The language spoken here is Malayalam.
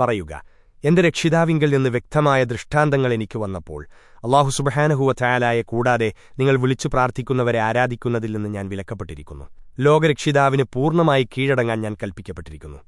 പറയുക എന്റെ രക്ഷിതാവിങ്കിൽ നിന്ന് വ്യക്തമായ ദൃഷ്ടാന്തങ്ങൾ എനിക്ക് വന്നപ്പോൾ അള്ളാഹു സുബഹാനഹുവ ചായാലായ കൂടാതെ നിങ്ങൾ വിളിച്ചു പ്രാർത്ഥിക്കുന്നവരെ ആരാധിക്കുന്നതിൽ നിന്ന് ഞാൻ വിലക്കപ്പെട്ടിരിക്കുന്നു. ലോകരക്ഷിതാവിന് പൂർണമായി കീഴടങ്ങാൻ ഞാൻ കൽപ്പിക്കപ്പെട്ടിരിക്കുന്നു.